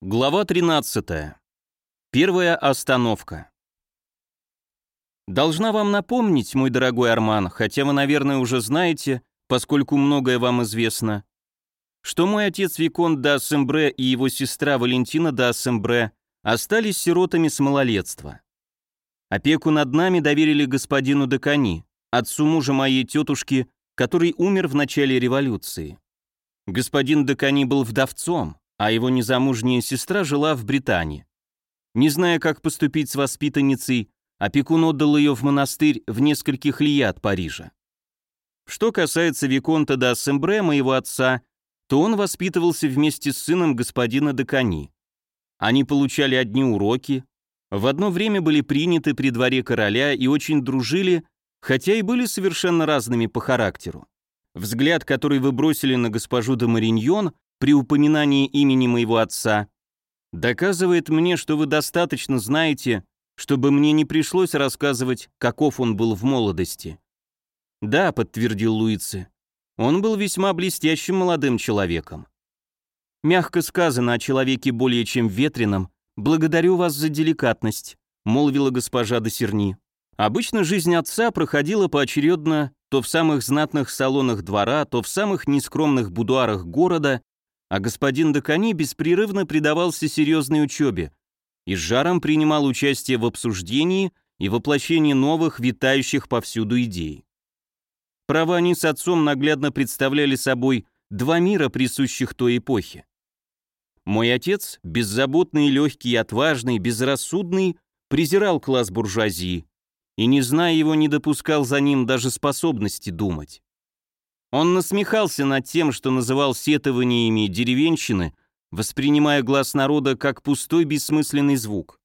Глава 13. Первая остановка. Должна вам напомнить, мой дорогой Арман, хотя вы, наверное, уже знаете, поскольку многое вам известно, что мой отец Викон де Ассембре и его сестра Валентина де Ассембре остались сиротами с малолетства. Опеку над нами доверили господину Декани, отцу мужа моей тетушки, который умер в начале революции. Господин Декани был вдовцом, а его незамужняя сестра жила в Британии. Не зная, как поступить с воспитанницей, опекун отдал ее в монастырь в нескольких ли от Парижа. Что касается Виконта де Ассембре, моего отца, то он воспитывался вместе с сыном господина Декани. Они получали одни уроки, в одно время были приняты при дворе короля и очень дружили, хотя и были совершенно разными по характеру. Взгляд, который вы бросили на госпожу де Мариньон, при упоминании имени моего отца, доказывает мне, что вы достаточно знаете, чтобы мне не пришлось рассказывать, каков он был в молодости. Да, подтвердил Луицы. Он был весьма блестящим молодым человеком. Мягко сказано о человеке более чем ветреном, благодарю вас за деликатность, молвила госпожа де Серни. Обычно жизнь отца проходила поочередно то в самых знатных салонах двора, то в самых нескромных будуарах города, а господин Дакани беспрерывно предавался серьезной учебе и с жаром принимал участие в обсуждении и воплощении новых, витающих повсюду идей. Права они с отцом наглядно представляли собой два мира, присущих той эпохе. Мой отец, беззаботный, легкий, отважный, безрассудный, презирал класс буржуазии и, не зная его, не допускал за ним даже способности думать. Он насмехался над тем, что называл сетованиями деревенщины, воспринимая глаз народа как пустой бессмысленный звук.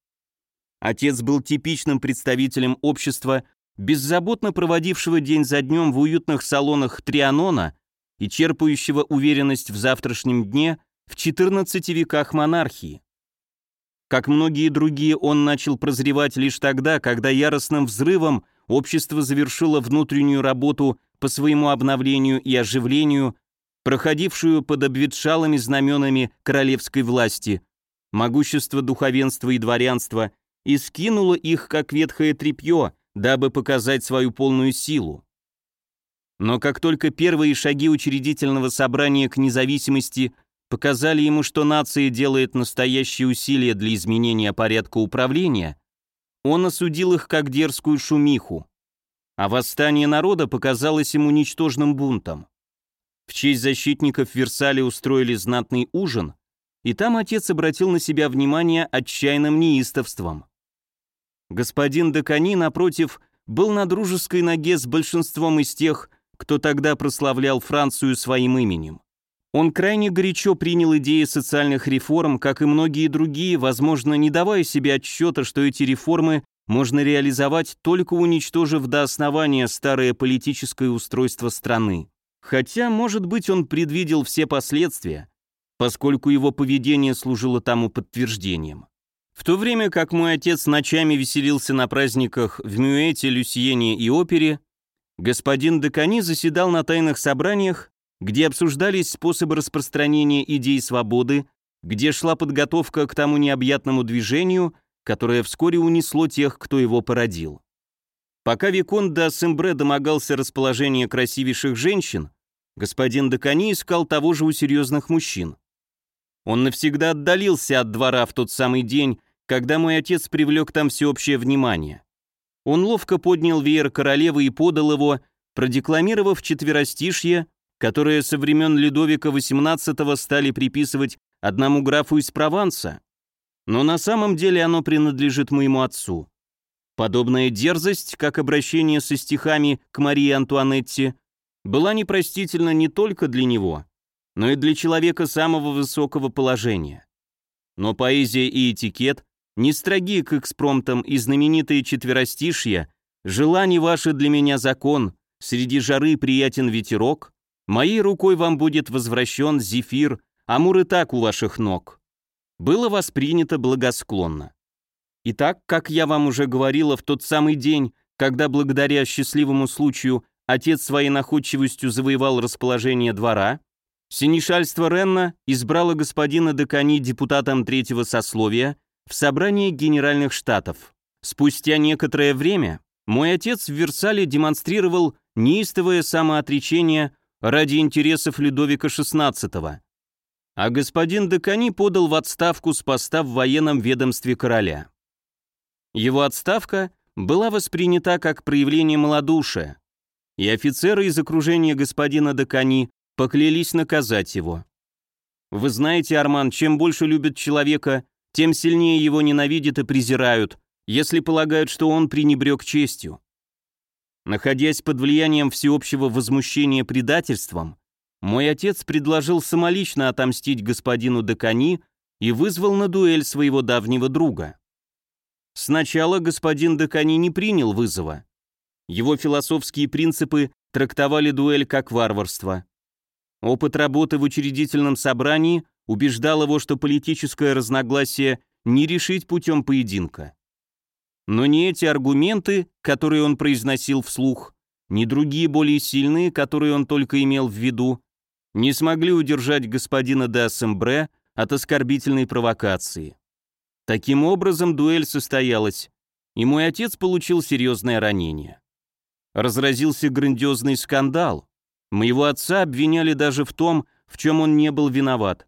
Отец был типичным представителем общества, беззаботно проводившего день за днем в уютных салонах Трианона и черпающего уверенность в завтрашнем дне в 14 веках монархии. Как многие другие, он начал прозревать лишь тогда, когда яростным взрывом общество завершило внутреннюю работу по своему обновлению и оживлению, проходившую под обветшалыми знаменами королевской власти, могущество духовенства и дворянства, и скинуло их, как ветхое тряпье, дабы показать свою полную силу. Но как только первые шаги учредительного собрания к независимости показали ему, что нация делает настоящие усилия для изменения порядка управления, он осудил их как дерзкую шумиху а восстание народа показалось ему ничтожным бунтом. В честь защитников Версаля устроили знатный ужин, и там отец обратил на себя внимание отчаянным неистовством. Господин Декани, напротив, был на дружеской ноге с большинством из тех, кто тогда прославлял Францию своим именем. Он крайне горячо принял идеи социальных реформ, как и многие другие, возможно, не давая себе отсчета, что эти реформы можно реализовать, только уничтожив до основания старое политическое устройство страны. Хотя, может быть, он предвидел все последствия, поскольку его поведение служило тому подтверждением. В то время как мой отец ночами веселился на праздниках в Мюэте, Люсьене и Опере, господин Декани заседал на тайных собраниях, где обсуждались способы распространения идей свободы, где шла подготовка к тому необъятному движению, которое вскоре унесло тех, кто его породил. Пока Викон де Ассембре домогался расположения красивейших женщин, господин Декани искал того же у серьезных мужчин. Он навсегда отдалился от двора в тот самый день, когда мой отец привлек там всеобщее внимание. Он ловко поднял веер королевы и подал его, продекламировав четверостишье, которое со времен Людовика XVIII стали приписывать одному графу из Прованса, но на самом деле оно принадлежит моему отцу. Подобная дерзость, как обращение со стихами к Марии Антуанетте, была непростительна не только для него, но и для человека самого высокого положения. Но поэзия и этикет не строги к экспромтам и знаменитые четверостишья «Желание ваше для меня закон, среди жары приятен ветерок, моей рукой вам будет возвращен зефир, амур и так у ваших ног» было воспринято благосклонно. Итак, как я вам уже говорила, в тот самый день, когда благодаря счастливому случаю отец своей находчивостью завоевал расположение двора, Синешальство Ренна избрало господина Декани депутатом третьего сословия в собрании Генеральных Штатов. Спустя некоторое время мой отец в Версале демонстрировал неистовое самоотречение ради интересов Людовика XVI, а господин Декани подал в отставку с поста в военном ведомстве короля. Его отставка была воспринята как проявление малодушия, и офицеры из окружения господина Декани поклялись наказать его. Вы знаете, Арман, чем больше любят человека, тем сильнее его ненавидят и презирают, если полагают, что он пренебрег честью. Находясь под влиянием всеобщего возмущения предательством, мой отец предложил самолично отомстить господину Декани и вызвал на дуэль своего давнего друга. Сначала господин Декани не принял вызова. Его философские принципы трактовали дуэль как варварство. Опыт работы в учредительном собрании убеждал его, что политическое разногласие не решить путем поединка. Но не эти аргументы, которые он произносил вслух, ни другие более сильные, которые он только имел в виду, не смогли удержать господина де Ассембре от оскорбительной провокации. Таким образом, дуэль состоялась, и мой отец получил серьезное ранение. Разразился грандиозный скандал. Моего отца обвиняли даже в том, в чем он не был виноват.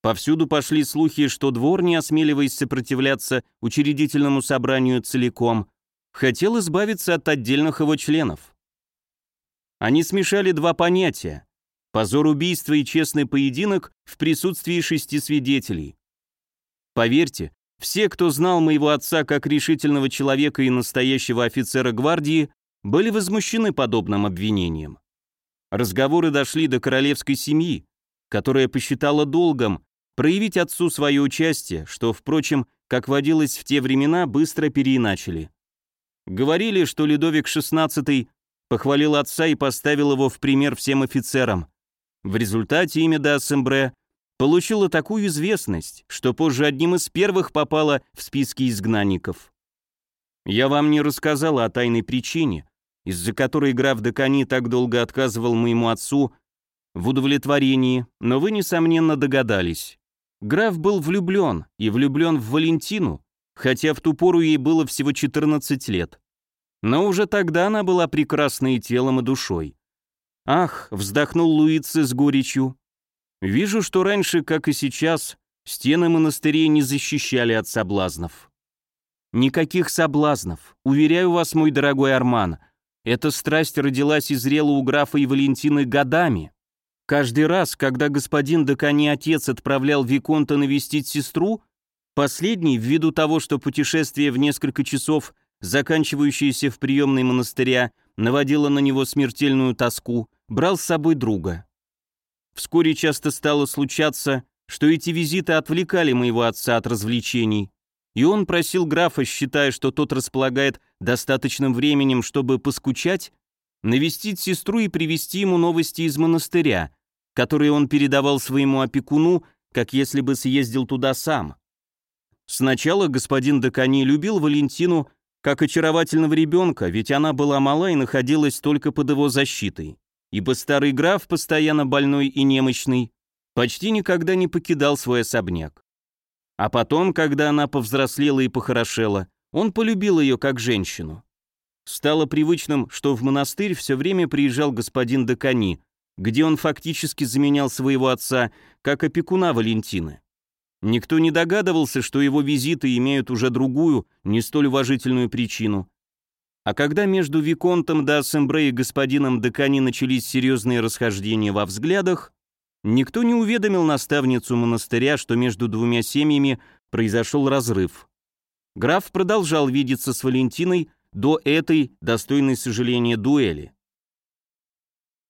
Повсюду пошли слухи, что двор, не осмеливаясь сопротивляться учредительному собранию целиком, хотел избавиться от отдельных его членов. Они смешали два понятия Позор убийства и честный поединок в присутствии шести свидетелей. Поверьте, все, кто знал моего отца как решительного человека и настоящего офицера гвардии, были возмущены подобным обвинением. Разговоры дошли до королевской семьи, которая посчитала долгом проявить отцу свое участие, что, впрочем, как водилось в те времена, быстро переиначили. Говорили, что Людовик XVI похвалил отца и поставил его в пример всем офицерам, в результате имя де Ассембре получило такую известность, что позже одним из первых попало в списки изгнанников. Я вам не рассказала о тайной причине, из-за которой граф Декани так долго отказывал моему отцу в удовлетворении, но вы, несомненно, догадались. Граф был влюблен, и влюблен в Валентину, хотя в ту пору ей было всего 14 лет. Но уже тогда она была прекрасной телом и душой. «Ах!» — вздохнул Луице с горечью. «Вижу, что раньше, как и сейчас, стены монастырей не защищали от соблазнов». «Никаких соблазнов. Уверяю вас, мой дорогой Арман, эта страсть родилась и зрела у графа и Валентины годами. Каждый раз, когда господин Декани отец отправлял Виконта навестить сестру, последний, ввиду того, что путешествие в несколько часов, заканчивающееся в приемной монастыря, наводило на него смертельную тоску, брал с собой друга. Вскоре часто стало случаться, что эти визиты отвлекали моего отца от развлечений, и он просил графа, считая, что тот располагает достаточным временем, чтобы поскучать, навестить сестру и привести ему новости из монастыря, которые он передавал своему опекуну, как если бы съездил туда сам. Сначала господин Декани любил Валентину как очаровательного ребенка, ведь она была мала и находилась только под его защитой ибо старый граф, постоянно больной и немощный, почти никогда не покидал свой особняк. А потом, когда она повзрослела и похорошела, он полюбил ее как женщину. Стало привычным, что в монастырь все время приезжал господин Декани, где он фактически заменял своего отца как опекуна Валентины. Никто не догадывался, что его визиты имеют уже другую, не столь уважительную причину, а когда между Виконтом де Ассембре и господином Декани начались серьезные расхождения во взглядах, никто не уведомил наставницу монастыря, что между двумя семьями произошел разрыв. Граф продолжал видеться с Валентиной до этой, достойной сожаления, дуэли.